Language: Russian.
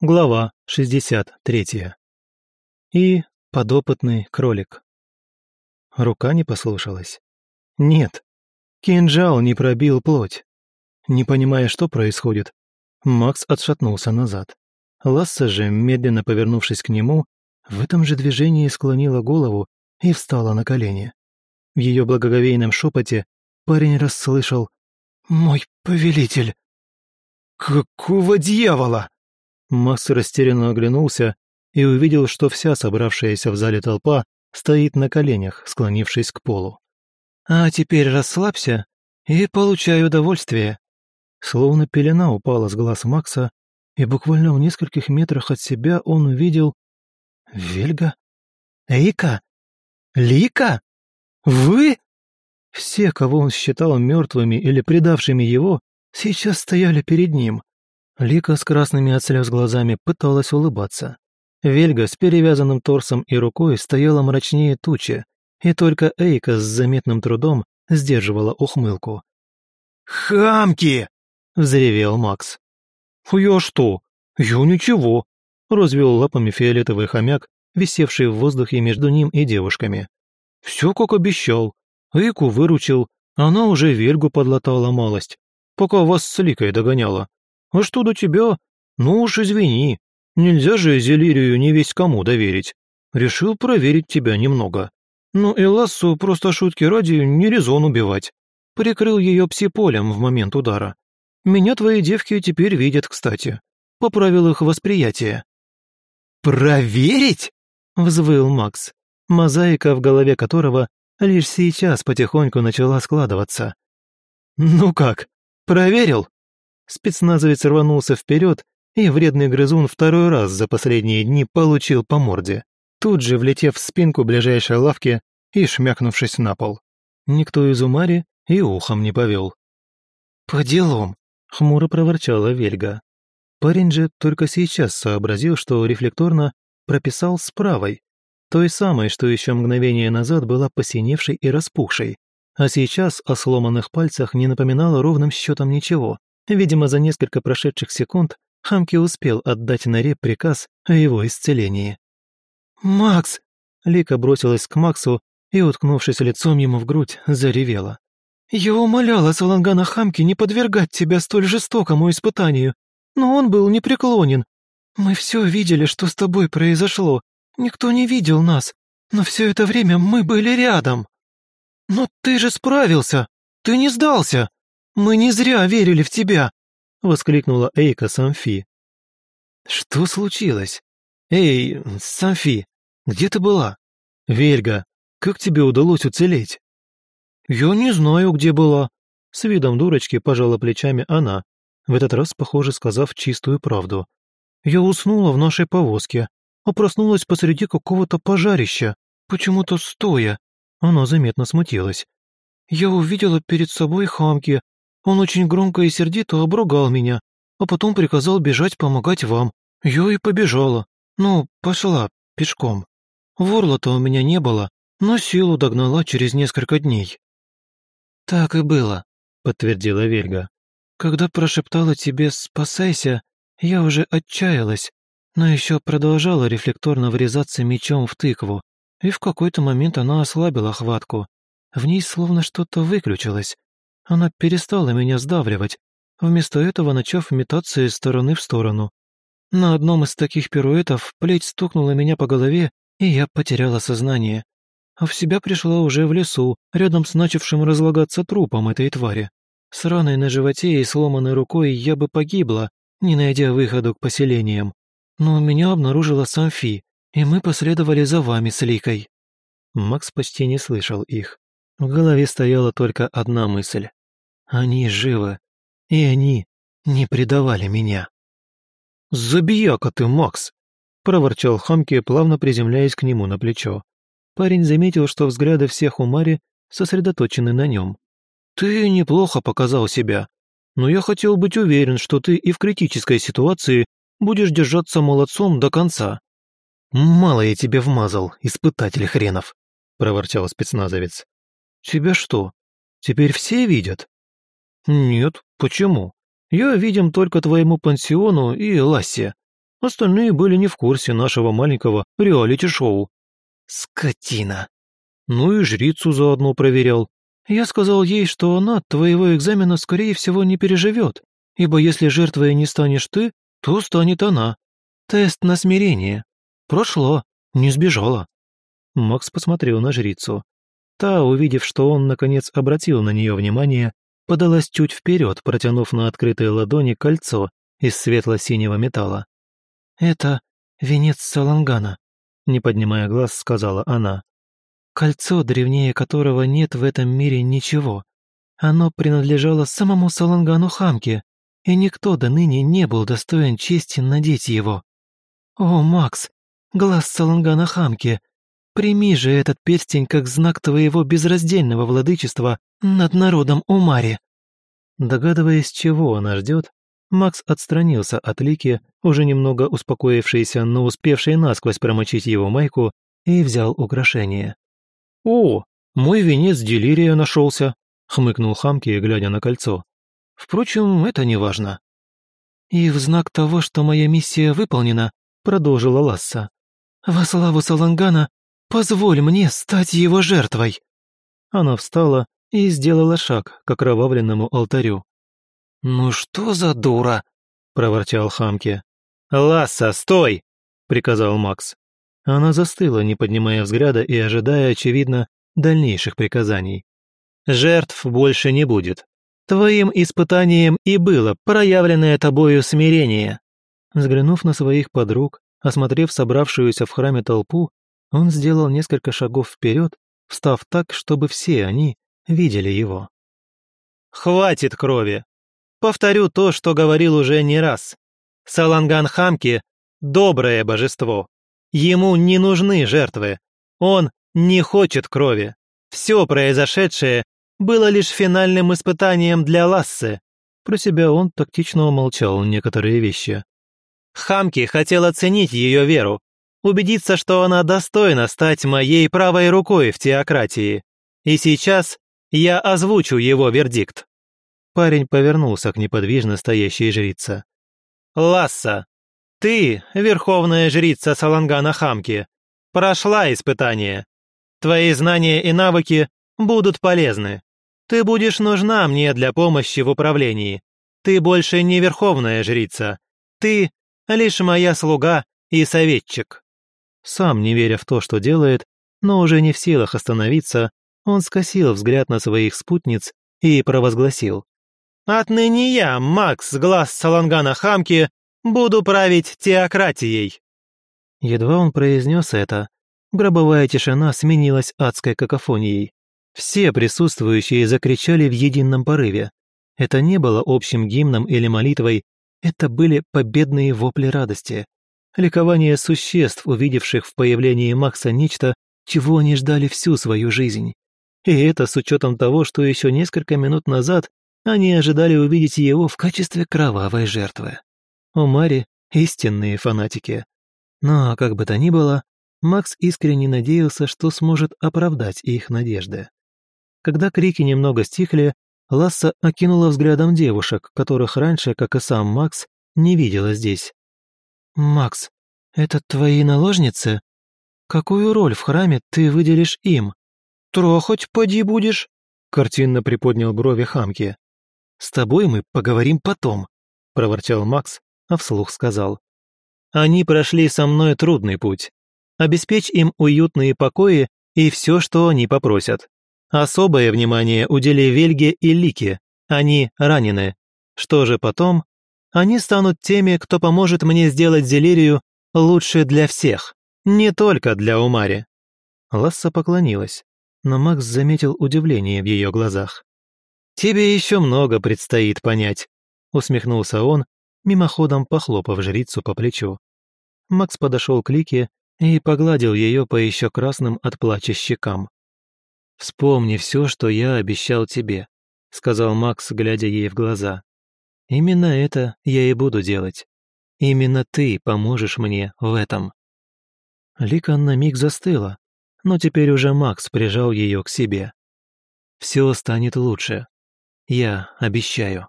Глава 63. И подопытный кролик. Рука не послушалась. Нет, кинжал не пробил плоть. Не понимая, что происходит, Макс отшатнулся назад. Ласса же, медленно повернувшись к нему, в этом же движении склонила голову и встала на колени. В ее благоговейном шепоте парень расслышал «Мой повелитель». «Какого дьявола?» Макс растерянно оглянулся и увидел, что вся собравшаяся в зале толпа стоит на коленях, склонившись к полу. «А теперь расслабься и получай удовольствие». Словно пелена упала с глаз Макса, и буквально в нескольких метрах от себя он увидел... Вельга? Эйка? Лика? Вы? Все, кого он считал мертвыми или предавшими его, сейчас стояли перед ним. Лика с красными от слез глазами пыталась улыбаться. Вельга с перевязанным торсом и рукой стояла мрачнее тучи, и только Эйка с заметным трудом сдерживала ухмылку. «Хамки!» — взревел Макс. «Я что? Я ничего!» — развел лапами фиолетовый хомяк, висевший в воздухе между ним и девушками. «Все как обещал. Эйку выручил, она уже Вельгу подлатала малость, пока вас с Ликой догоняла. А что до тебя? Ну уж извини. Нельзя же Зелирию не весь кому доверить. Решил проверить тебя немного. Ну и Лассу просто шутки ради не резон убивать. Прикрыл ее псиполем в момент удара. Меня твои девки теперь видят, кстати. Поправил их восприятие. «Проверить?» — взвыл Макс, мозаика в голове которого лишь сейчас потихоньку начала складываться. «Ну как, проверил?» Спецназовец рванулся вперед, и вредный грызун второй раз за последние дни получил по морде, тут же влетев в спинку ближайшей лавки и шмякнувшись на пол. Никто из Умари и ухом не повел. «По делам», — хмуро проворчала Вельга. Парень же только сейчас сообразил, что рефлекторно прописал с правой, той самой, что еще мгновение назад была посиневшей и распухшей, а сейчас о сломанных пальцах не напоминало ровным счетом ничего. Видимо, за несколько прошедших секунд Хамки успел отдать Наре приказ о его исцелении. «Макс!» Лика бросилась к Максу и, уткнувшись лицом ему в грудь, заревела. «Я умоляла Салангана Хамки не подвергать тебя столь жестокому испытанию, но он был непреклонен. Мы все видели, что с тобой произошло. Никто не видел нас, но все это время мы были рядом. Но ты же справился! Ты не сдался!» «Мы не зря верили в тебя!» — воскликнула Эйка Самфи. «Что случилось? Эй, Самфи, где ты была? Вельга, как тебе удалось уцелеть?» «Я не знаю, где была», — с видом дурочки пожала плечами она, в этот раз, похоже, сказав чистую правду. «Я уснула в нашей повозке, а проснулась посреди какого-то пожарища, почему-то стоя». Она заметно смутилась. «Я увидела перед собой хамки, он очень громко и сердито обругал меня, а потом приказал бежать помогать вам. Я и побежала. Ну, пошла, пешком. Ворла-то у меня не было, но силу догнала через несколько дней». «Так и было», — подтвердила Вельга. «Когда прошептала тебе «спасайся», я уже отчаялась, но еще продолжала рефлекторно врезаться мечом в тыкву, и в какой-то момент она ослабила хватку. В ней словно что-то выключилось, она перестала меня сдавливать, вместо этого начав метаться из стороны в сторону. На одном из таких пируэтов плеть стукнула меня по голове, и я потеряла сознание. А в себя пришла уже в лесу, рядом с начавшим разлагаться трупом этой твари. С раной на животе и сломанной рукой я бы погибла, не найдя выхода к поселениям. Но меня обнаружила Самфи, и мы последовали за вами с Ликой». Макс почти не слышал их. В голове стояла только одна мысль. Они живы, и они не предавали меня. «Забияка ты, Макс!» – проворчал Хамки, плавно приземляясь к нему на плечо. Парень заметил, что взгляды всех у Мари сосредоточены на нем. «Ты неплохо показал себя, но я хотел быть уверен, что ты и в критической ситуации будешь держаться молодцом до конца». «Мало я тебе вмазал, испытатель хренов», – проворчал спецназовец. «Тебя что, теперь все видят?» «Нет, почему? Я видим только твоему пансиону и Лассе. Остальные были не в курсе нашего маленького реалити-шоу. Скотина. Ну и жрицу заодно проверял. Я сказал ей, что она твоего экзамена, скорее всего, не переживет, ибо если жертвой не станешь ты, то станет она. Тест на смирение. Прошло, не сбежала. Макс посмотрел на жрицу. Та, увидев, что он, наконец, обратил на нее внимание, подалась чуть вперед, протянув на открытой ладони кольцо из светло-синего металла. «Это венец Салангана», — не поднимая глаз, сказала она. «Кольцо, древнее которого нет в этом мире ничего. Оно принадлежало самому Салангану Хамке, и никто до ныне не был достоин чести надеть его. О, Макс, глаз Салангана Хамки, прими же этот перстень как знак твоего безраздельного владычества над народом Умари». Догадываясь, чего она ждет, Макс отстранился от Лики, уже немного успокоившейся, но успевшей насквозь промочить его майку, и взял украшение. «О, мой венец делирия нашелся», — хмыкнул Хамки, глядя на кольцо. «Впрочем, это не важно». «И в знак того, что моя миссия выполнена», — продолжила Ласса. «Во славу Салангана, позволь мне стать его жертвой». Она встала и сделала шаг к окровавленному алтарю. «Ну что за дура?» – проворчал Хамке. «Ласса, стой!» – приказал Макс. Она застыла, не поднимая взгляда и ожидая, очевидно, дальнейших приказаний. «Жертв больше не будет. Твоим испытанием и было проявленное тобою смирение». Взглянув на своих подруг, осмотрев собравшуюся в храме толпу, он сделал несколько шагов вперед, встав так, чтобы все они видели его. «Хватит крови!» Повторю то, что говорил уже не раз. Саланган Хамки – доброе божество. Ему не нужны жертвы. Он не хочет крови. Все произошедшее было лишь финальным испытанием для Лассы. Про себя он тактично умолчал некоторые вещи. Хамки хотел оценить ее веру, убедиться, что она достойна стать моей правой рукой в теократии. И сейчас я озвучу его вердикт. Парень повернулся к неподвижно стоящей жрице. «Ласса, ты, верховная жрица Салангана Хамки, прошла испытание. Твои знания и навыки будут полезны. Ты будешь нужна мне для помощи в управлении. Ты больше не верховная жрица. Ты лишь моя слуга и советчик». Сам не веря в то, что делает, но уже не в силах остановиться, он скосил взгляд на своих спутниц и провозгласил. Отныне я, Макс Глаз Салангана Хамки, буду править теократией». Едва он произнес это, гробовая тишина сменилась адской какофонией. Все присутствующие закричали в едином порыве. Это не было общим гимном или молитвой, это были победные вопли радости. Ликование существ, увидевших в появлении Макса нечто, чего они ждали всю свою жизнь. И это с учетом того, что еще несколько минут назад они ожидали увидеть его в качестве кровавой жертвы. У Мари истинные фанатики. Но, как бы то ни было, Макс искренне надеялся, что сможет оправдать их надежды. Когда крики немного стихли, Ласса окинула взглядом девушек, которых раньше, как и сам Макс, не видела здесь. «Макс, это твои наложницы? Какую роль в храме ты выделишь им? Трохоть поди будешь?» Картинно приподнял брови хамки. «С тобой мы поговорим потом», – проворчал Макс, а вслух сказал. «Они прошли со мной трудный путь. Обеспечь им уютные покои и все, что они попросят. Особое внимание удели Вельге и Лике, они ранены. Что же потом? Они станут теми, кто поможет мне сделать Зелерию лучше для всех, не только для Умари». Ласса поклонилась, но Макс заметил удивление в ее глазах. «Тебе еще много предстоит понять», — усмехнулся он, мимоходом похлопав жрицу по плечу. Макс подошел к Лике и погладил ее по еще красным от плача щекам. «Вспомни все, что я обещал тебе», — сказал Макс, глядя ей в глаза. «Именно это я и буду делать. Именно ты поможешь мне в этом». Лика на миг застыла, но теперь уже Макс прижал ее к себе. «Все станет лучше. Я обещаю.